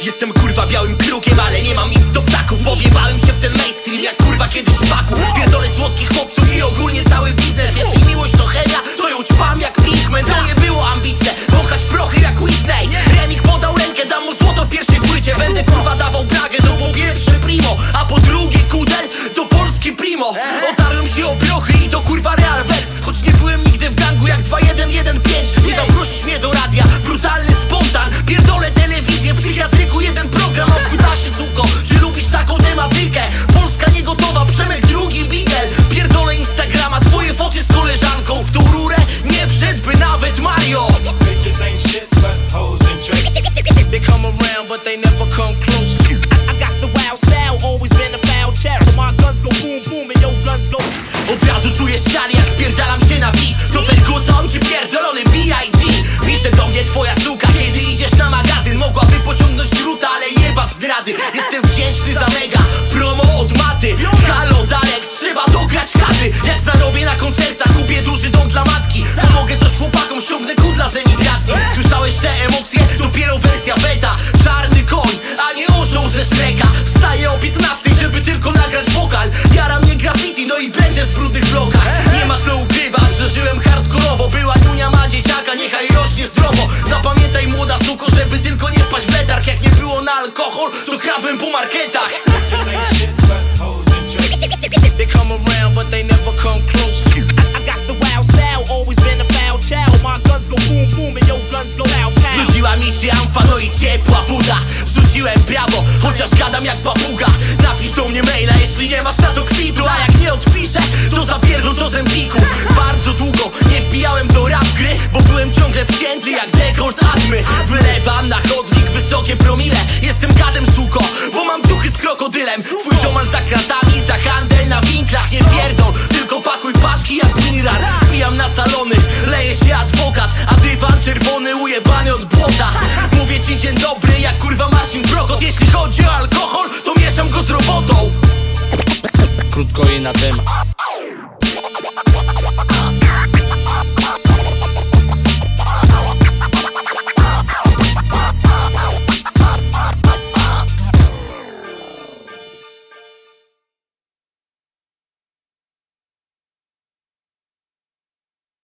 Jestem kurwa białym krukiem, ale nie mam nic do ptaków. Powiewałem się w ten mainstream jak kurwa kiedyś szpaku Pierdolę słodkich chłopców i ogólnie cały biznes. Jeśli miłość to chemia, to ją ćpam jak Pinkman To nie było ambitne, wąchać prochy jak Whitney. Remik podał rękę, dam mu złoto w pierwszej płycie. Będę kurwa dawał bragę, to po pierwsze primo A po drugie kudel, to polski primo. Otarłem się o Ściany jak spierdalam się na beat To Ferguson czy pierdolony B.I.G Pisze do mnie twoja suka, kiedy idziesz na magazyn. Mogłaby pociągnąć druta, ale jebać zdrady. Jestem wdzięczny za mega promo od maty. Halo Darek, trzeba dograć chaty Jak zarobię na koncertach, kupię duży dom dla matki. Pomogę coś chłopakom, ściągnę kudla z emigracji. Słyszałeś te emocje? Dopiero wersja beta. Czarny koń, a nie orzeł ze Shreka Wstaję o 15, żeby tylko nagrać wokal. Jara mnie graffiti, no i będę w alkohol, to kradłem po marketach. They come around, but they never come close. I, I got the wild style, always been a foul child. My guns go boom boom and your guns go out pow. Znudziła mi się amfa, no i ciepła woda Rzuciłem brawo, chociaż gadam jak papuga Napisz do mnie maila, jeśli nie masz na to kwitu A jak nie odpiszę, to zapierdol do zębiku Bardzo długo nie wbijałem do rap gry Bo byłem ciągle wcięty jak dekolt Atmy Wylewam na chodnik wysokie promile krokodylem Twój ziomal za kratami, za handel na winklach. Nie pierdol, tylko pakuj paczki jak mirar Wbijam na salony, leje się adwokat A dywan czerwony ujebany od błota. Mówię ci dzień dobry jak kurwa Marcin Prokot Jeśli chodzi o alkohol, to mieszam go z robotą. Krótko i na temat